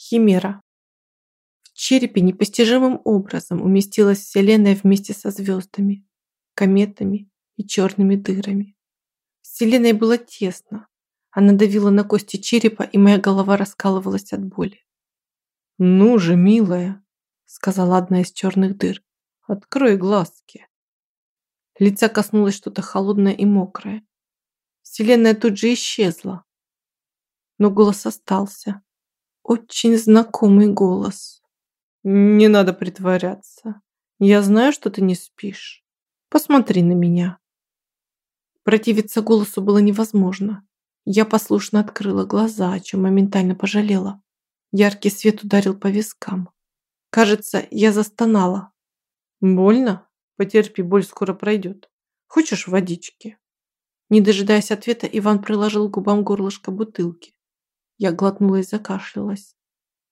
Химера. В черепе непостижимым образом уместилась Вселенная вместе со звездами, кометами и черными дырами. Вселенной было тесно. Она давила на кости черепа, и моя голова раскалывалась от боли. «Ну же, милая», — сказала одна из черных дыр, — «открой глазки». Лица коснулось что-то холодное и мокрое. Вселенная тут же исчезла. Но голос остался. Очень знакомый голос. «Не надо притворяться. Я знаю, что ты не спишь. Посмотри на меня». Противиться голосу было невозможно. Я послушно открыла глаза, о чем моментально пожалела. Яркий свет ударил по вискам. Кажется, я застонала. «Больно? Потерпи, боль скоро пройдет. Хочешь водички?» Не дожидаясь ответа, Иван приложил к губам горлышко бутылки. Я глотнула и закашлялась.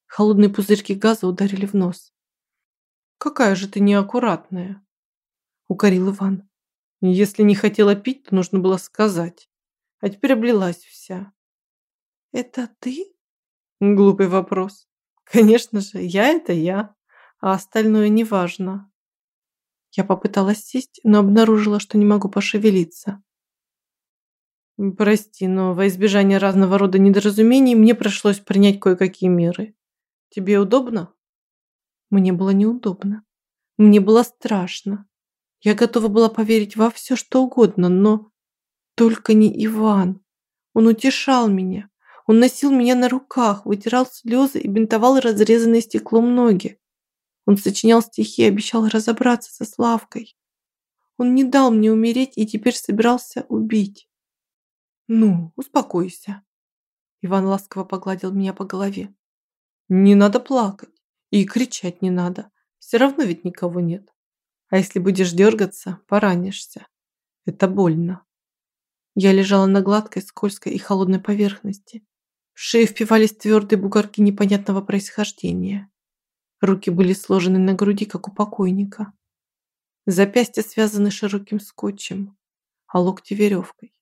Холодные пузырьки газа ударили в нос. «Какая же ты неаккуратная!» Укорил Иван. «Если не хотела пить, то нужно было сказать. А теперь облилась вся». «Это ты?» Глупый вопрос. Конечно же, я это я, а остальное неважно. Я попыталась сесть, но обнаружила, что не могу пошевелиться. Прости, но во избежание разного рода недоразумений мне пришлось принять кое-какие меры. Тебе удобно? Мне было неудобно. Мне было страшно. Я готова была поверить во все, что угодно, но только не Иван. Он утешал меня. Он носил меня на руках, вытирал слезы и бинтовал разрезанные стеклом ноги. Он сочинял стихи и обещал разобраться со Славкой. Он не дал мне умереть и теперь собирался убить. «Ну, успокойся». Иван ласково погладил меня по голове. «Не надо плакать. И кричать не надо. Все равно ведь никого нет. А если будешь дергаться, поранишься. Это больно». Я лежала на гладкой, скользкой и холодной поверхности. В шею впивались твердые бугорки непонятного происхождения. Руки были сложены на груди, как у покойника. Запястья связаны широким скотчем, а локти веревкой.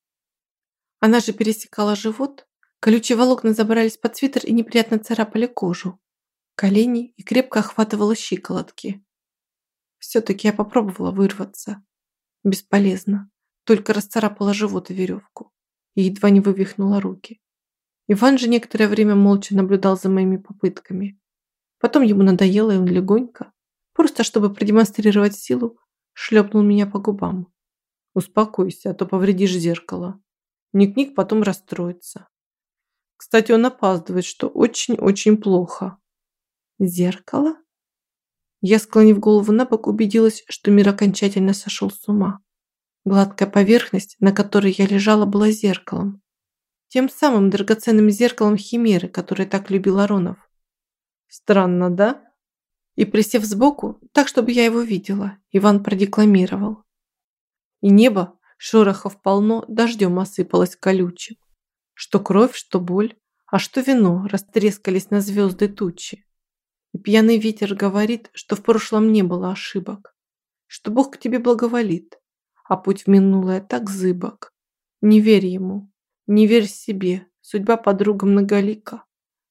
Она же пересекала живот, колючие волокна забрались под свитер и неприятно царапали кожу, колени и крепко охватывала щиколотки. Все-таки я попробовала вырваться. Бесполезно, только расцарапала живот и веревку и едва не вывихнула руки. Иван же некоторое время молча наблюдал за моими попытками. Потом ему надоело, и он легонько, просто чтобы продемонстрировать силу, шлепнул меня по губам. «Успокойся, а то повредишь зеркало», Ник-Ник потом расстроится. Кстати, он опаздывает, что очень-очень плохо. Зеркало? Я, склонив голову на бок, убедилась, что мир окончательно сошел с ума. Гладкая поверхность, на которой я лежала, была зеркалом. Тем самым драгоценным зеркалом Химеры, которое так любил Аронов. Странно, да? И присев сбоку, так, чтобы я его видела, Иван продекламировал. И небо, Шорохов полно, дождем осыпалось колючим. Что кровь, что боль, а что вино растрескались на звезды тучи. И пьяный ветер говорит, что в прошлом не было ошибок, что Бог к тебе благоволит, а путь в минулое так зыбок. Не верь ему, не верь себе, судьба подруга многолика.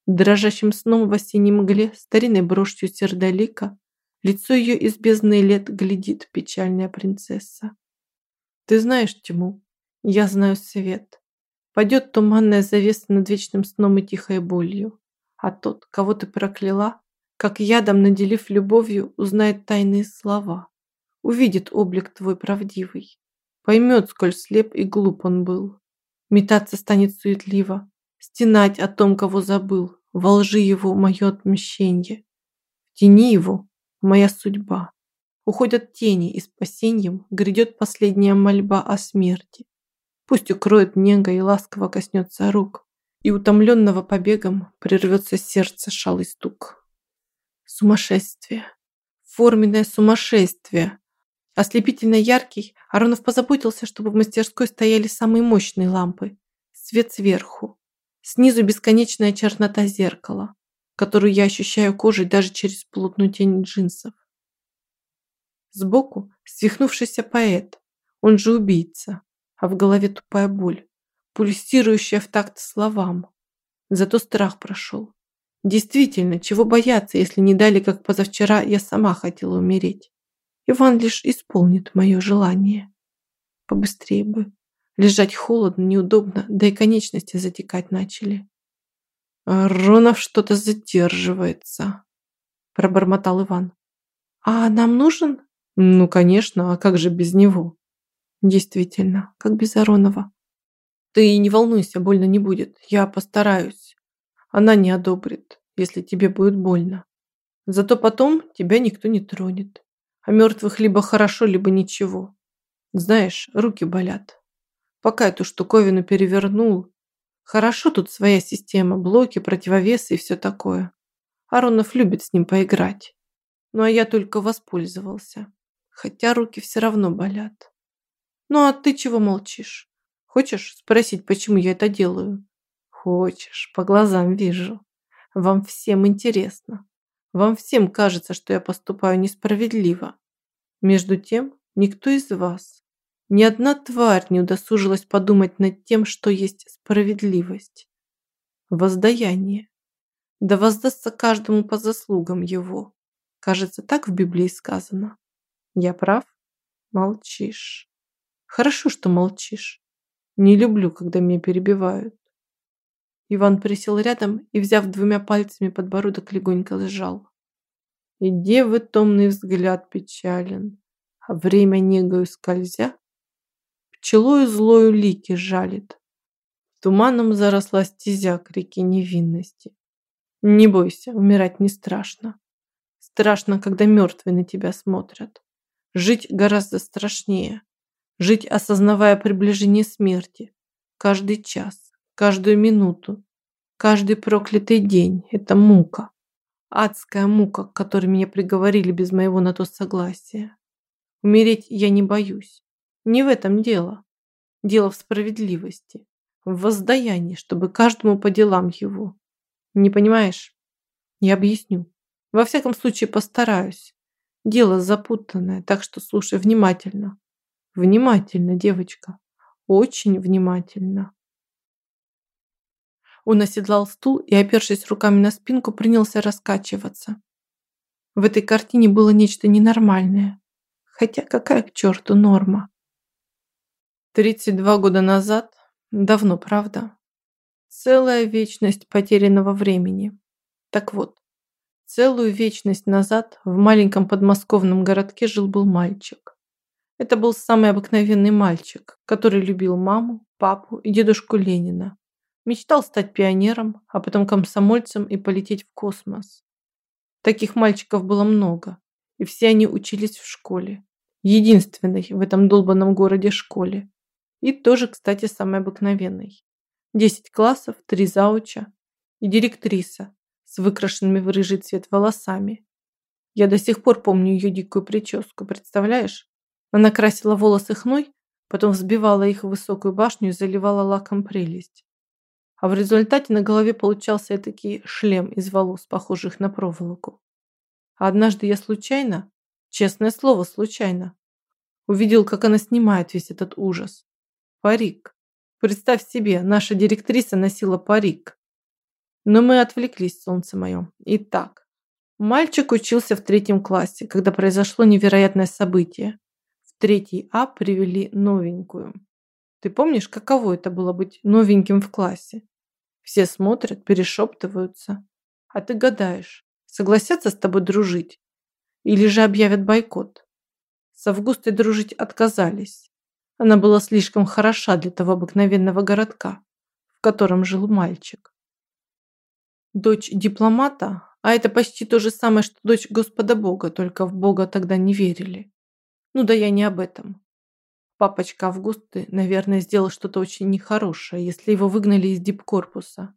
Дрожащим сном в осенней мгле, старинной брошью сердолика, лицо ее из бездны лет глядит печальная принцесса. Ты знаешь тьму, я знаю свет. Пойдет туманная завеса над вечным сном и тихой болью. А тот, кого ты прокляла, как ядом наделив любовью, узнает тайные слова. Увидит облик твой правдивый. Поймет, сколь слеп и глуп он был. Метаться станет суетливо, стенать о том, кого забыл. Во лжи его мое отмщение. В тени его моя судьба. Уходят тени, и спасеньем грядет последняя мольба о смерти. Пусть укроет нега и ласково коснется рук, и утомленного побегом прервется сердце шалый стук. Сумасшествие. Форменное сумасшествие. Ослепительно яркий, Аронов позаботился, чтобы в мастерской стояли самые мощные лампы. Свет сверху. Снизу бесконечная чернота зеркала, которую я ощущаю кожей даже через плотную тень джинсов. Сбоку свихнувшийся поэт, он же убийца, а в голове тупая боль, пульсирующая в такт словам. Зато страх прошел. Действительно, чего бояться, если не дали, как позавчера я сама хотела умереть. Иван лишь исполнит мое желание. Побыстрее бы. Лежать холодно, неудобно, да и конечности затекать начали. Ронов что-то задерживается, пробормотал Иван. А нам нужен? Ну, конечно, а как же без него? Действительно, как без Аронова. Ты не волнуйся, больно не будет. Я постараюсь. Она не одобрит, если тебе будет больно. Зато потом тебя никто не тронет. А мертвых либо хорошо, либо ничего. Знаешь, руки болят. Пока эту штуковину перевернул. Хорошо тут своя система, блоки, противовесы и все такое. Аронов любит с ним поиграть. Ну а я только воспользовался. Хотя руки все равно болят. Ну а ты чего молчишь? Хочешь спросить, почему я это делаю? Хочешь, по глазам вижу. Вам всем интересно. Вам всем кажется, что я поступаю несправедливо. Между тем, никто из вас, ни одна тварь не удосужилась подумать над тем, что есть справедливость. Воздаяние. Да воздастся каждому по заслугам его. Кажется, так в Библии сказано. Я прав? Молчишь. Хорошо, что молчишь. Не люблю, когда меня перебивают. Иван присел рядом и, взяв двумя пальцами подбородок, легонько сжал. И девы томный взгляд печален, а время негою скользя, пчелою злою лики жалит. Туманом заросла стезя к реке невинности. Не бойся, умирать не страшно. Страшно, когда мертвые на тебя смотрят. Жить гораздо страшнее. Жить, осознавая приближение смерти. Каждый час, каждую минуту, каждый проклятый день – это мука. Адская мука, к которой меня приговорили без моего на то согласия. Умереть я не боюсь. Не в этом дело. Дело в справедливости. В воздаянии, чтобы каждому по делам его. Не понимаешь? Я объясню. Во всяком случае постараюсь. Дело запутанное, так что слушай внимательно. Внимательно, девочка. Очень внимательно. Он оседлал стул и, опершись руками на спинку, принялся раскачиваться. В этой картине было нечто ненормальное. Хотя какая к черту норма? 32 года назад, давно, правда? Целая вечность потерянного времени. Так вот, целую вечность назад в маленьком подмосковном городке жил-был мальчик. Это был самый обыкновенный мальчик, который любил маму, папу и дедушку Ленина, Мечтал стать пионером, а потом комсомольцем и полететь в космос. Таких мальчиков было много, и все они учились в школе. Единственной в этом долбанном городе школе. И тоже, кстати, самой обыкновенной. Десять классов, три зауча и директриса с выкрашенными в рыжий цвет волосами. Я до сих пор помню ее дикую прическу, представляешь? Она красила волосы хной, потом взбивала их в высокую башню и заливала лаком прелесть а в результате на голове получался этакий шлем из волос, похожих на проволоку. А однажды я случайно, честное слово, случайно, увидел, как она снимает весь этот ужас. Парик. Представь себе, наша директриса носила парик. Но мы отвлеклись, солнце мое. Итак, мальчик учился в третьем классе, когда произошло невероятное событие. В третий А привели новенькую. Ты помнишь, каково это было быть новеньким в классе? Все смотрят, перешептываются. А ты гадаешь, согласятся с тобой дружить? Или же объявят бойкот? С Августой дружить отказались. Она была слишком хороша для того обыкновенного городка, в котором жил мальчик. Дочь дипломата, а это почти то же самое, что дочь Господа Бога, только в Бога тогда не верили. Ну да я не об этом. Папочка Августы, наверное, сделал что-то очень нехорошее, если его выгнали из дипкорпуса.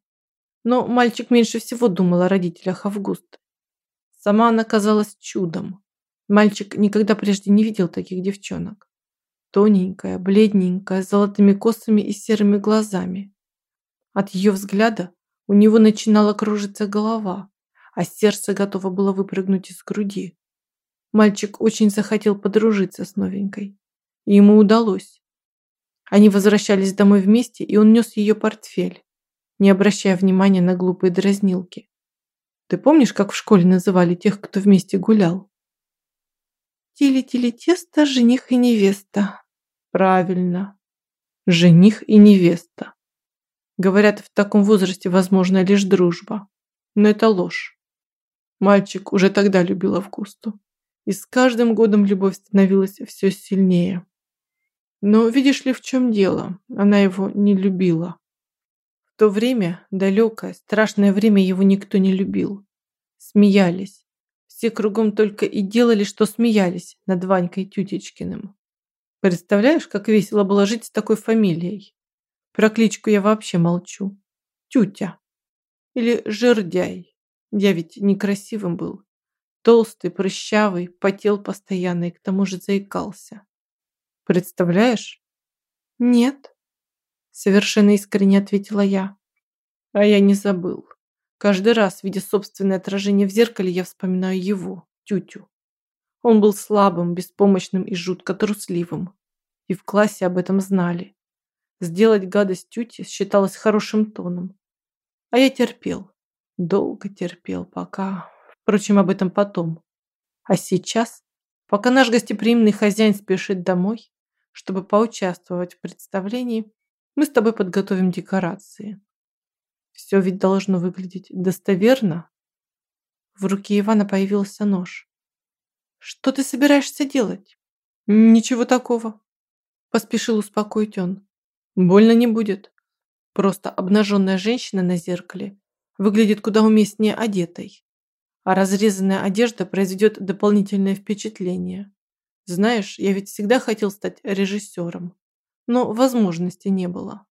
Но мальчик меньше всего думал о родителях Августы. Сама она казалась чудом. Мальчик никогда прежде не видел таких девчонок. Тоненькая, бледненькая, с золотыми косами и серыми глазами. От ее взгляда у него начинала кружиться голова, а сердце готово было выпрыгнуть из груди. Мальчик очень захотел подружиться с новенькой. И ему удалось. Они возвращались домой вместе, и он нес ее портфель, не обращая внимания на глупые дразнилки. Ты помнишь, как в школе называли тех, кто вместе гулял? Тили-тили-тесто, жених и невеста. Правильно. Жених и невеста. Говорят, в таком возрасте возможна лишь дружба. Но это ложь. Мальчик уже тогда любил Августу. И с каждым годом любовь становилась все сильнее. Но видишь ли, в чем дело? Она его не любила. В то время, далекое, страшное время, его никто не любил. Смеялись. Все кругом только и делали, что смеялись над Ванькой Тютечкиным. Представляешь, как весело было жить с такой фамилией? Про кличку я вообще молчу. Тютя. Или Жердяй. Я ведь некрасивым был. Толстый, прыщавый, потел постоянно и к тому же заикался. Представляешь? Нет. Совершенно искренне ответила я. А я не забыл. Каждый раз, видя собственное отражение в зеркале, я вспоминаю его, тютю. Он был слабым, беспомощным и жутко трусливым. И в классе об этом знали. Сделать гадость тюте считалось хорошим тоном. А я терпел. Долго терпел, пока... Впрочем, об этом потом. А сейчас, пока наш гостеприимный хозяин спешит домой, чтобы поучаствовать в представлении, мы с тобой подготовим декорации. Все ведь должно выглядеть достоверно. В руке Ивана появился нож. Что ты собираешься делать? Ничего такого. Поспешил успокоить он. Больно не будет. Просто обнаженная женщина на зеркале выглядит куда уместнее одетой. А разрезанная одежда произведет дополнительное впечатление. Знаешь, я ведь всегда хотел стать режиссером, но возможности не было.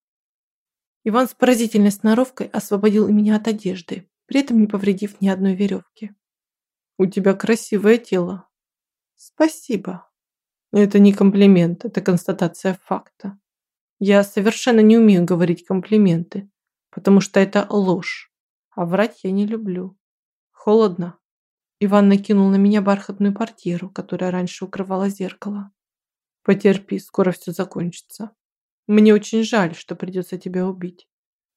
Иван с поразительной сноровкой освободил меня от одежды, при этом не повредив ни одной веревки. «У тебя красивое тело». «Спасибо». Это не комплимент, это констатация факта. Я совершенно не умею говорить комплименты, потому что это ложь. А врать я не люблю. Холодно. Иван накинул на меня бархатную портьеру, которая раньше укрывала зеркало. Потерпи, скоро все закончится. Мне очень жаль, что придется тебя убить.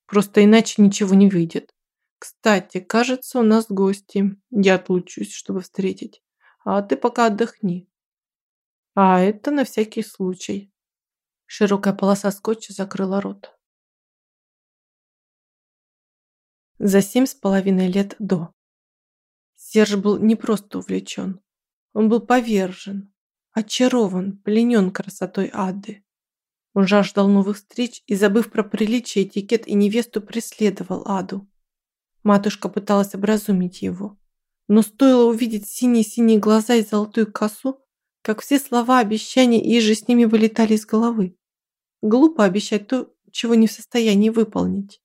Просто иначе ничего не выйдет. Кстати, кажется, у нас гости. Я отлучусь, чтобы встретить. А ты пока отдохни. А это на всякий случай. Широкая полоса скотча закрыла рот. За семь с половиной лет до. Серж был не просто увлечен. Он был повержен, очарован, пленен красотой Ады. Он жаждал новых встреч и, забыв про приличие, этикет и невесту, преследовал Аду. Матушка пыталась образумить его. Но стоило увидеть синие-синие глаза и золотую косу, как все слова, обещания и же с ними вылетали из головы. Глупо обещать то, чего не в состоянии выполнить.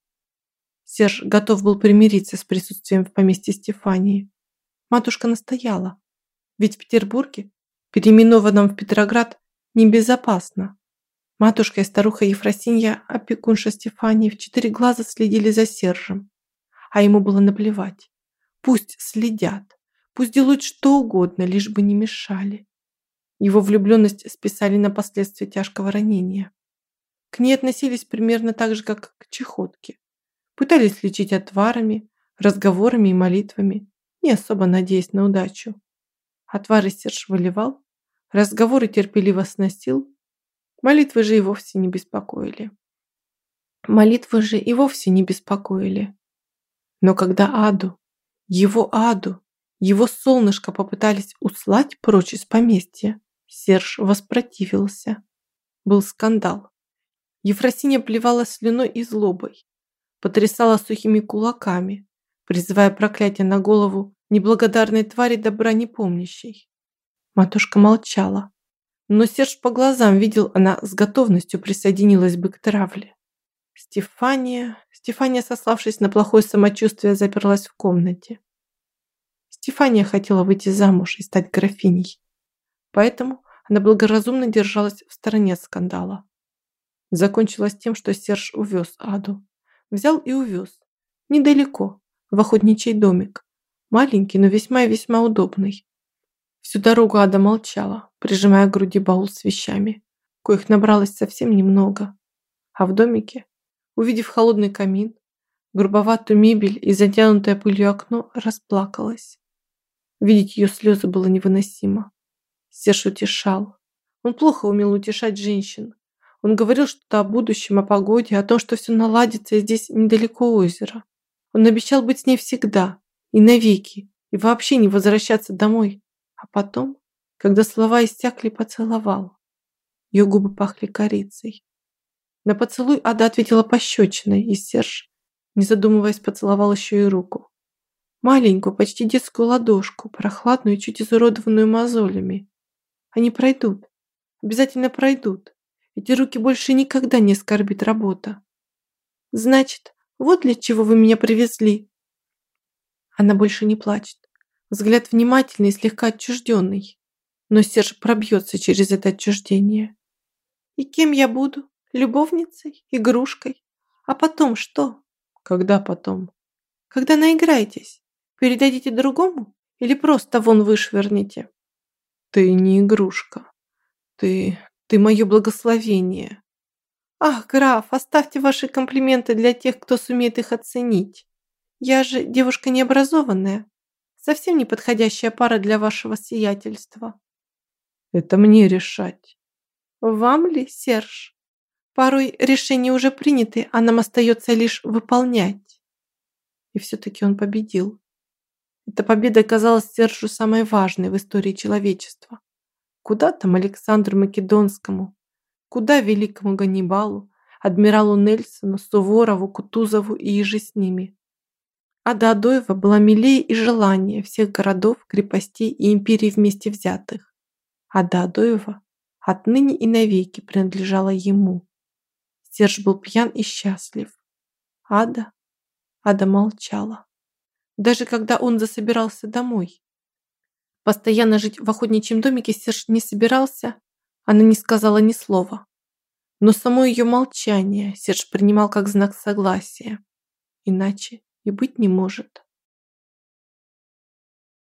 Серж готов был примириться с присутствием в поместье Стефании. Матушка настояла. Ведь в Петербурге, переименованном в Петроград, небезопасно. Матушка и старуха Ефросинья, опекунша Стефании, в четыре глаза следили за Сержем. А ему было наплевать. Пусть следят, пусть делают что угодно, лишь бы не мешали. Его влюбленность списали на последствия тяжкого ранения. К ней относились примерно так же, как к чехотке. Пытались лечить отварами, разговорами и молитвами, не особо надеясь на удачу. Отвары Серж выливал, разговоры терпеливо сносил, молитвы же и вовсе не беспокоили. Молитвы же и вовсе не беспокоили. Но когда Аду, его Аду, его солнышко попытались услать прочь из поместья, Серж воспротивился. Был скандал. Ефросинья плевала слюной и злобой, потрясала сухими кулаками, призывая проклятие на голову неблагодарной твари добра непомнящей. Матушка молчала, но Серж по глазам видел, она с готовностью присоединилась бы к травле. Стефания, Стефания, сославшись на плохое самочувствие, заперлась в комнате. Стефания хотела выйти замуж и стать графиней, поэтому она благоразумно держалась в стороне от скандала. Закончилось тем, что Серж увез Аду. Взял и увез. Недалеко, в охотничий домик. Маленький, но весьма и весьма удобный. Всю дорогу Ада молчала, прижимая к груди баул с вещами, коих набралось совсем немного. А в домике, увидев холодный камин, грубоватую мебель и затянутое пылью окно, расплакалась. Видеть ее слезы было невыносимо. Серж утешал. Он плохо умел утешать женщин. Он говорил что-то о будущем, о погоде, о том, что все наладится, здесь недалеко озеро. Он обещал быть с ней всегда и навеки, и вообще не возвращаться домой. А потом, когда слова истякли, поцеловал. Ее губы пахли корицей. На поцелуй Ада ответила пощечиной, и Серж, не задумываясь, поцеловал еще и руку. Маленькую, почти детскую ладошку, прохладную и чуть изуродованную мозолями. Они пройдут. Обязательно пройдут. Эти руки больше никогда не оскорбит работа. Значит, вот для чего вы меня привезли. Она больше не плачет. Взгляд внимательный и слегка отчужденный. Но Серж пробьется через это отчуждение. И кем я буду? Любовницей? Игрушкой? А потом что? Когда потом? Когда наиграетесь? Передадите другому? Или просто вон вышвырнете? Ты не игрушка. Ты ты мое благословение. Ах, граф, оставьте ваши комплименты для тех, кто сумеет их оценить. Я же девушка необразованная, совсем не подходящая пара для вашего сиятельства. Это мне решать. Вам ли, Серж? Порой решения уже приняты, а нам остается лишь выполнять. И все-таки он победил. Эта победа казалась Сержу самой важной в истории человечества. Куда там Александру Македонскому? Куда великому Ганнибалу, адмиралу Нельсону, Суворову, Кутузову и иже с ними? Ада Адоева была милее и желание всех городов, крепостей и империй вместе взятых. Ада Адоева отныне и навеки принадлежала ему. Серж был пьян и счастлив. Ада? Ада молчала. Даже когда он засобирался домой, Постоянно жить в охотничьем домике Серж не собирался, она не сказала ни слова. Но само ее молчание Серж принимал как знак согласия. Иначе и быть не может.